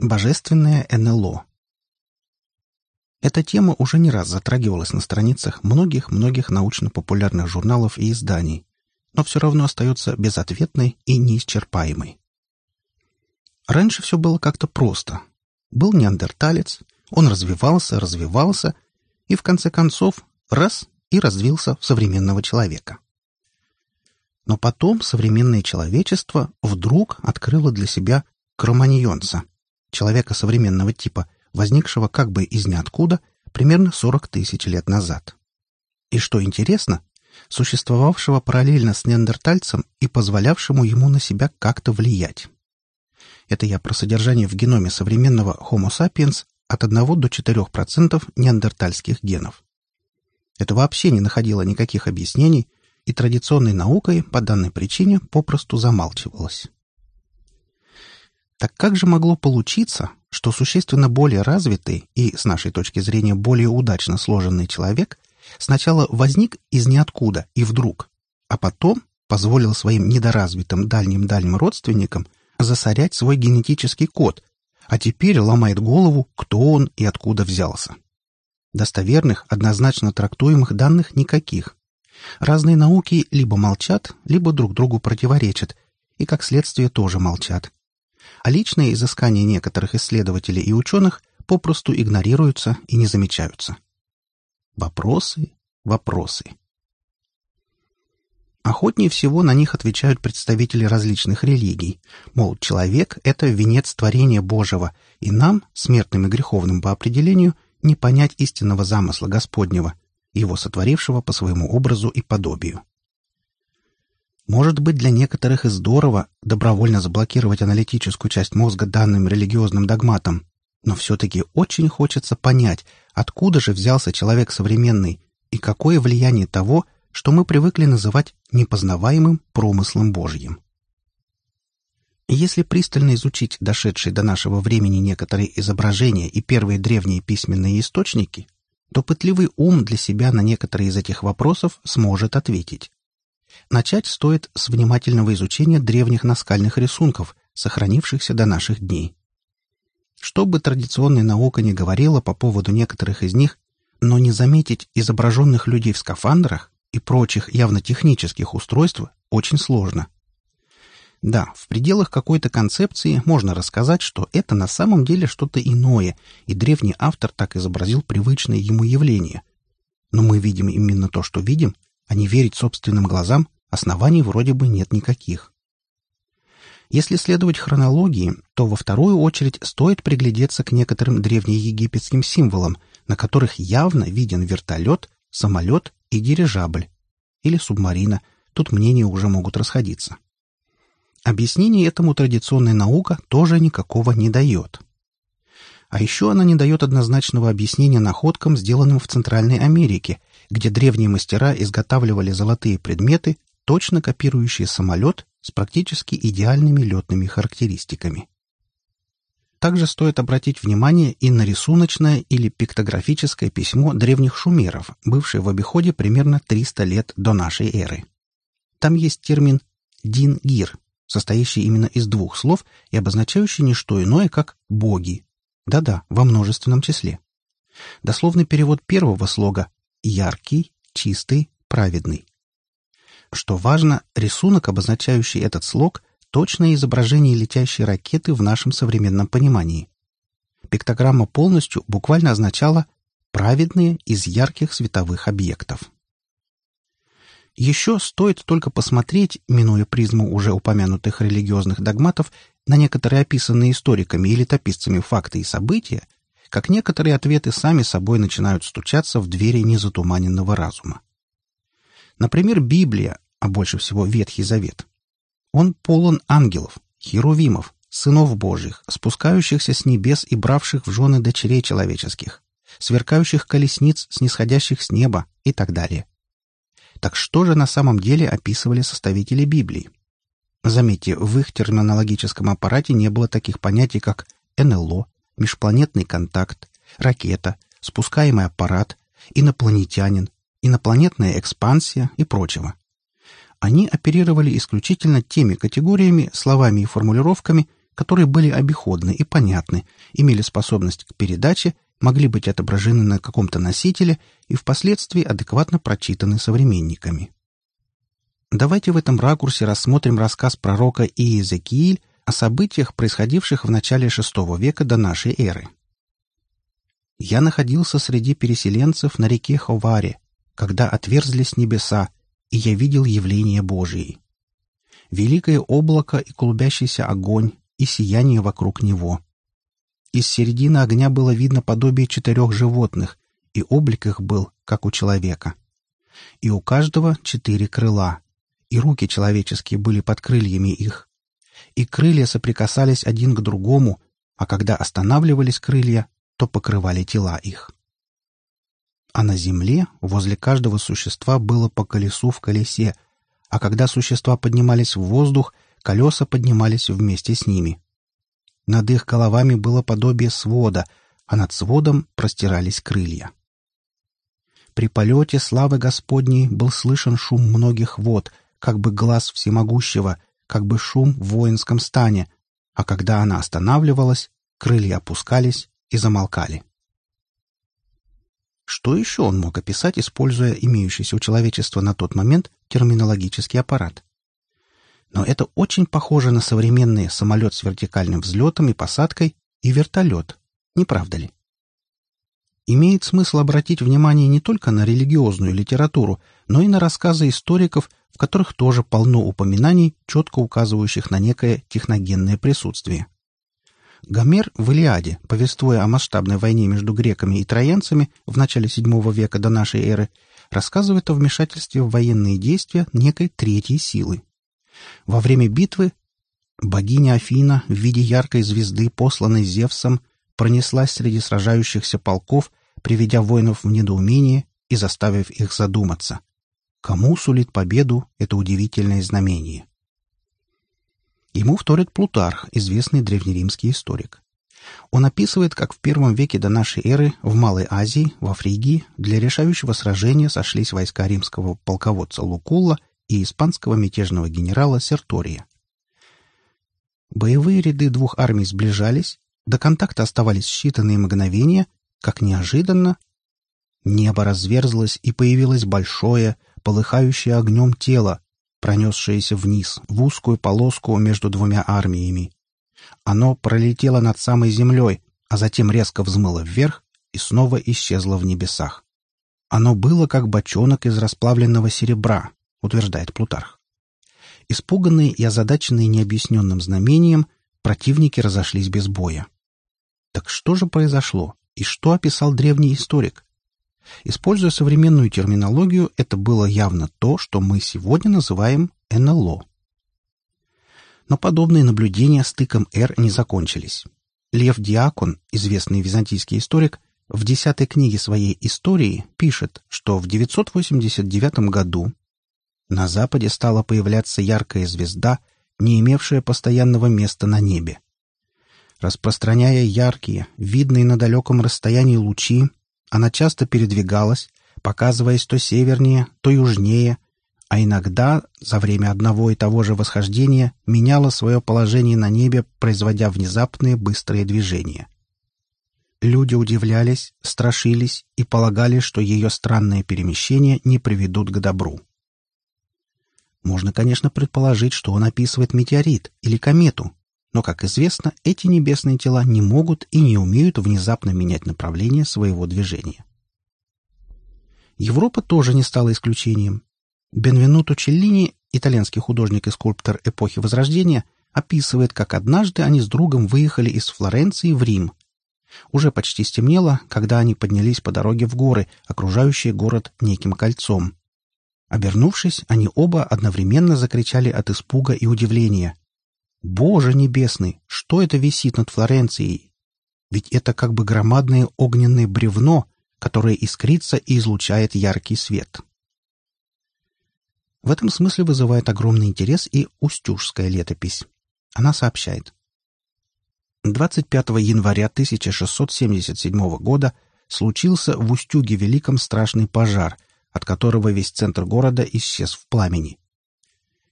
Божественное НЛО. Эта тема уже не раз затрагивалась на страницах многих-многих научно-популярных журналов и изданий, но все равно остается безответной и неисчерпаемой. Раньше все было как-то просто. Был неандерталец, он развивался, развивался, и в конце концов раз и развился в современного человека. Но потом современное человечество вдруг открыло для себя кроманьонца, человека современного типа, возникшего как бы из ниоткуда примерно 40 тысяч лет назад. И что интересно, существовавшего параллельно с неандертальцем и позволявшему ему на себя как-то влиять. Это я про содержание в геноме современного Homo sapiens от 1 до 4% неандертальских генов. Это вообще не находило никаких объяснений, и традиционной наукой по данной причине попросту замалчивалось. Так как же могло получиться, что существенно более развитый и, с нашей точки зрения, более удачно сложенный человек сначала возник из ниоткуда и вдруг, а потом позволил своим недоразвитым дальним-дальним родственникам засорять свой генетический код, а теперь ломает голову, кто он и откуда взялся. Достоверных, однозначно трактуемых данных никаких. Разные науки либо молчат, либо друг другу противоречат, и, как следствие, тоже молчат а личные изыскания некоторых исследователей и ученых попросту игнорируются и не замечаются. Вопросы, вопросы. Охотнее всего на них отвечают представители различных религий, мол, человек — это венец творения Божьего, и нам, смертным и греховным по определению, не понять истинного замысла Господнего, его сотворившего по своему образу и подобию. Может быть, для некоторых и здорово добровольно заблокировать аналитическую часть мозга данным религиозным догматам, но все-таки очень хочется понять, откуда же взялся человек современный и какое влияние того, что мы привыкли называть непознаваемым промыслом Божьим. Если пристально изучить дошедшие до нашего времени некоторые изображения и первые древние письменные источники, то пытливый ум для себя на некоторые из этих вопросов сможет ответить. Начать стоит с внимательного изучения древних наскальных рисунков, сохранившихся до наших дней. Что бы традиционная наука ни говорила по поводу некоторых из них, но не заметить изображенных людей в скафандрах и прочих явно технических устройств очень сложно. Да, в пределах какой-то концепции можно рассказать, что это на самом деле что-то иное, и древний автор так изобразил привычное ему явление. Но мы видим именно то, что видим, а не верить собственным глазам оснований вроде бы нет никаких. Если следовать хронологии, то во вторую очередь стоит приглядеться к некоторым древнеегипетским символам, на которых явно виден вертолет, самолет и дирижабль. Или субмарина, тут мнения уже могут расходиться. Объяснение этому традиционная наука тоже никакого не дает. А еще она не дает однозначного объяснения находкам, сделанным в Центральной Америке, где древние мастера изготавливали золотые предметы, точно копирующие самолет с практически идеальными летными характеристиками. Также стоит обратить внимание и на рисуночное или пиктографическое письмо древних шумеров, бывшее в обиходе примерно 300 лет до нашей эры. Там есть термин «дин-гир», состоящий именно из двух слов и обозначающий не что иное, как «боги». Да-да, во множественном числе. Дословный перевод первого слога яркий, чистый, праведный. Что важно, рисунок, обозначающий этот слог, точное изображение летящей ракеты в нашем современном понимании. Пиктограмма полностью буквально означала «праведные из ярких световых объектов». Еще стоит только посмотреть, минуя призму уже упомянутых религиозных догматов, на некоторые описанные историками и летописцами факты и события, как некоторые ответы сами собой начинают стучаться в двери незатуманенного разума. Например, Библия, а больше всего Ветхий Завет. Он полон ангелов, херувимов, сынов Божьих, спускающихся с небес и бравших в жены дочерей человеческих, сверкающих колесниц, снисходящих с неба и так далее. Так что же на самом деле описывали составители Библии? Заметьте, в их терминологическом аппарате не было таких понятий, как НЛО, межпланетный контакт, ракета, спускаемый аппарат, инопланетянин, инопланетная экспансия и прочего. Они оперировали исключительно теми категориями, словами и формулировками, которые были обиходны и понятны, имели способность к передаче, могли быть отображены на каком-то носителе и впоследствии адекватно прочитаны современниками. Давайте в этом ракурсе рассмотрим рассказ пророка Иезекииль о событиях, происходивших в начале VI века до нашей эры. «Я находился среди переселенцев на реке Ховаре, когда отверзлись небеса, и я видел явление Божие. Великое облако и клубящийся огонь, и сияние вокруг него. Из середины огня было видно подобие четырех животных, и облик их был, как у человека. И у каждого четыре крыла, и руки человеческие были под крыльями их. И крылья соприкасались один к другому, а когда останавливались крылья, то покрывали тела их. А на земле возле каждого существа было по колесу в колесе, а когда существа поднимались в воздух, колеса поднимались вместе с ними. Над их головами было подобие свода, а над сводом простирались крылья. При полете славы Господней был слышен шум многих вод, как бы глаз всемогущего, как бы шум в воинском стане, а когда она останавливалась, крылья опускались и замолкали. Что еще он мог описать, используя имеющийся у человечества на тот момент терминологический аппарат? Но это очень похоже на современный самолет с вертикальным взлетом и посадкой и вертолет, не правда ли? Имеет смысл обратить внимание не только на религиозную литературу, но и на рассказы историков, в которых тоже полно упоминаний, четко указывающих на некое техногенное присутствие. Гомер в «Илиаде», повествуя о масштабной войне между греками и троянцами в начале VII века до нашей эры, рассказывает о вмешательстве в военные действия некой третьей силы. Во время битвы богиня Афина в виде яркой звезды, посланной Зевсом, пронеслась среди сражающихся полков, приведя воинов в недоумение и заставив их задуматься. Кому сулит победу это удивительное знамение? Ему вторит Плутарх, известный древнеримский историк. Он описывает, как в первом веке до нашей эры в Малой Азии, во Фригии, для решающего сражения сошлись войска римского полководца Лукулла и испанского мятежного генерала Сертория. Боевые ряды двух армий сближались, до контакта оставались считанные мгновения, как неожиданно небо разверзлось и появилось большое, полыхающее огнем тело, пронесшееся вниз, в узкую полоску между двумя армиями. Оно пролетело над самой землей, а затем резко взмыло вверх и снова исчезло в небесах. Оно было как бочонок из расплавленного серебра, утверждает Плутарх. Испуганные и озадаченные необъясненным знамением, противники разошлись без боя. Так что же произошло, и что описал древний историк? Используя современную терминологию, это было явно то, что мы сегодня называем НЛО. Но подобные наблюдения с тыком «Р» не закончились. Лев Диакон, известный византийский историк, в десятой книге своей «Истории» пишет, что в 989 году на западе стала появляться яркая звезда, не имевшая постоянного места на небе. Распространяя яркие, видные на далеком расстоянии лучи, она часто передвигалась, показываясь то севернее, то южнее, а иногда за время одного и того же восхождения меняла свое положение на небе, производя внезапные быстрые движения. Люди удивлялись, страшились и полагали, что ее странные перемещения не приведут к добру. Можно, конечно, предположить, что он описывает метеорит или комету, но, как известно, эти небесные тела не могут и не умеют внезапно менять направление своего движения. Европа тоже не стала исключением. Бенвенуто Челлини, итальянский художник и скульптор эпохи Возрождения, описывает, как однажды они с другом выехали из Флоренции в Рим. Уже почти стемнело, когда они поднялись по дороге в горы, окружающие город неким кольцом. Обернувшись, они оба одновременно закричали от испуга и удивления. Боже небесный, что это висит над Флоренцией? Ведь это как бы громадное огненное бревно, которое искрится и излучает яркий свет. В этом смысле вызывает огромный интерес и устюжская летопись. Она сообщает. 25 января 1677 года случился в Устюге Великом страшный пожар, от которого весь центр города исчез в пламени.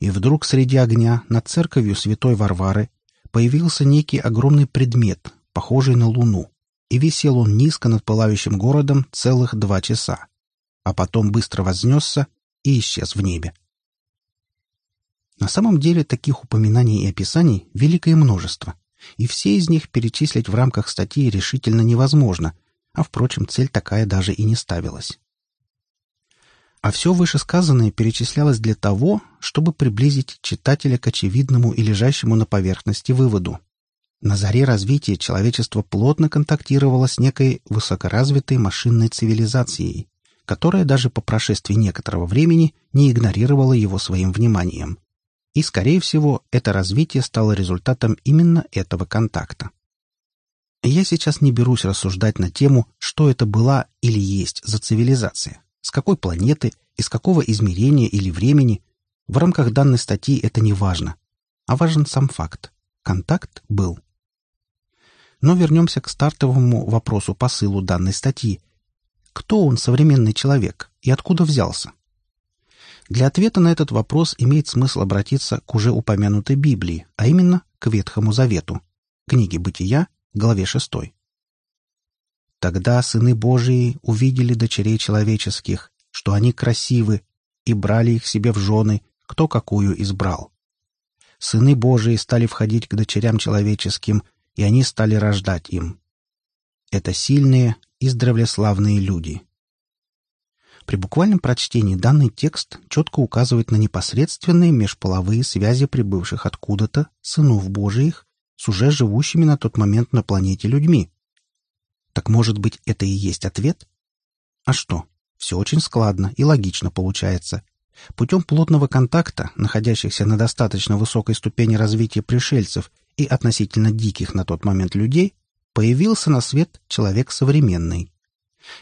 И вдруг среди огня над церковью святой Варвары появился некий огромный предмет, похожий на Луну, и висел он низко над пылающим городом целых два часа, а потом быстро вознесся и исчез в небе. На самом деле таких упоминаний и описаний великое множество, и все из них перечислить в рамках статьи решительно невозможно, а, впрочем, цель такая даже и не ставилась. А все вышесказанное перечислялось для того, чтобы приблизить читателя к очевидному и лежащему на поверхности выводу. На заре развития человечество плотно контактировало с некой высокоразвитой машинной цивилизацией, которая даже по прошествии некоторого времени не игнорировала его своим вниманием. И, скорее всего, это развитие стало результатом именно этого контакта. Я сейчас не берусь рассуждать на тему, что это была или есть за цивилизация, с какой планеты, из какого измерения или времени. В рамках данной статьи это не важно, а важен сам факт. Контакт был. Но вернемся к стартовому вопросу посылу данной статьи. Кто он, современный человек, и откуда взялся? Для ответа на этот вопрос имеет смысл обратиться к уже упомянутой Библии, а именно к Ветхому Завету, книге «Бытия», главе 6. «Тогда сыны Божии увидели дочерей человеческих, что они красивы, и брали их себе в жены, кто какую избрал. Сыны Божии стали входить к дочерям человеческим, и они стали рождать им. Это сильные, издревле славные люди, при буквальном прочтении данный текст четко указывает на непосредственные межполовые связи прибывших откуда-то сынов Божиих с уже живущими на тот момент на планете людьми. Так может быть, это и есть ответ? А что? Все очень складно и логично получается. Путем плотного контакта, находящихся на достаточно высокой ступени развития пришельцев и относительно диких на тот момент людей, появился на свет человек современный.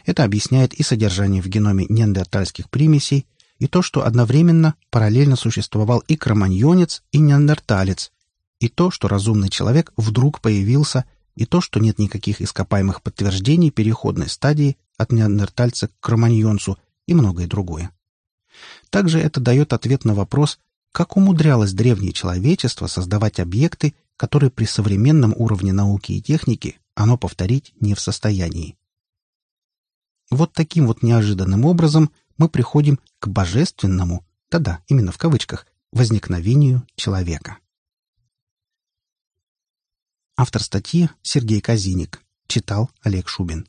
Это объясняет и содержание в геноме неандертальских примесей, и то, что одновременно параллельно существовал и кроманьонец, и неандерталец, и то, что разумный человек вдруг появился, и то, что нет никаких ископаемых подтверждений переходной стадии от неандертальца к кроманьонцу, и многое другое. Также это дает ответ на вопрос, как умудрялось древнее человечество создавать объекты, которые при современном уровне науки и техники оно повторить не в состоянии. Вот таким вот неожиданным образом мы приходим к божественному, да-да, именно в кавычках, возникновению человека. Автор статьи Сергей Казиник. Читал Олег Шубин.